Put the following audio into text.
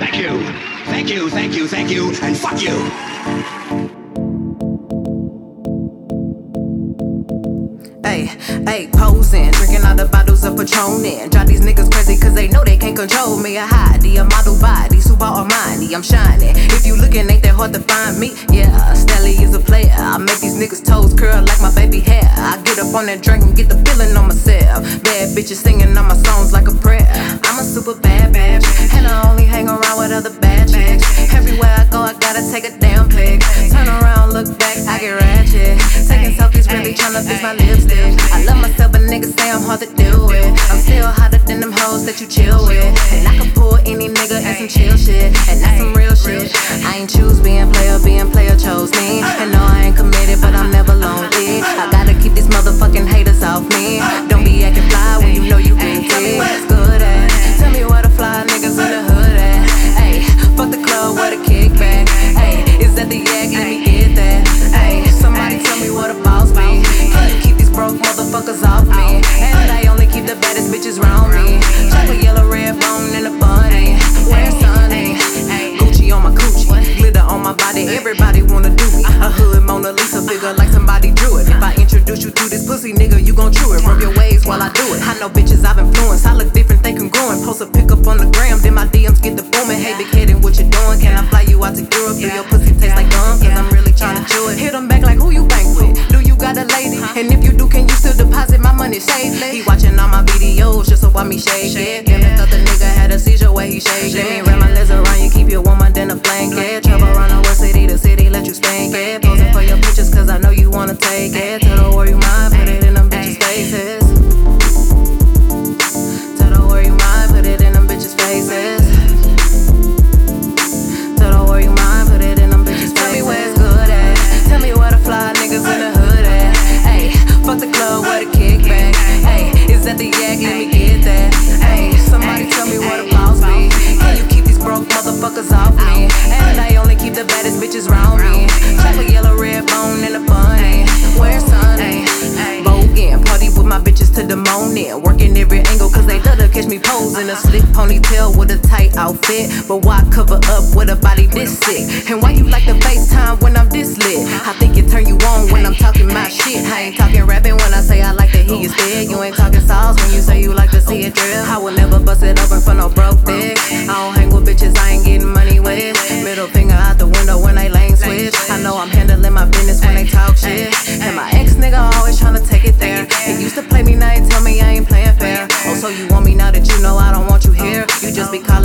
Thank you. Thank you, thank you, thank you, and fuck you. Hey, hey, posing, drinking all the bottles of Patron in. Drive these niggas crazy cause they know they can't control me. I hide the model body, super Armani, I'm shining. If you looking, ain't that hard to find me? Yeah, Stelly. I make these niggas toes curl like my baby hair. I get up on that drink and get the feeling on myself. Bad bitches singing on my songs like a prayer. I'm a super bad bitch, and I only hang around with other bad chicks. Everywhere I go, I gotta take a damn pic. Turn around, look back, I get ratchet. Taking selfies, really tryna fix my lipstick. I love myself, but niggas say I'm hard to deal with. I'm still hotter than them hoes that you chill with. And I can pull any nigga in some chill shit. And that's some real shit. I ain't choose being player, being player chose me. And no, I ain't committed, but I'm never lonely. I gotta keep these motherfucking haters off me. Don't be acting fly I. I know bitches I've influenced. I look different, they congruent. Post a pic up on the gram, then my DMs get the booming. Hey, big head, and what you doing? Can I fly you out to Europe? Do your pussy taste like gum? Cause I'm really tryna chew it. Hit them back like who you bank with? Do you got a lady? And if you do, can you still deposit my money safely? He watching all my videos just to watch me shake it. Damn, thought the nigga had a seizure where he shake it. Let me wrap my legs around you, keep you the morning. Working every angle, cause they love to catch me posing. A slick ponytail with a tight outfit. But why cover up with a body this sick? And why you like the FaceTime when I'm this lit? I think it turn you on when I'm talking my shit. I ain't talking rapping when I say I like to hear you spit. You ain't talking just be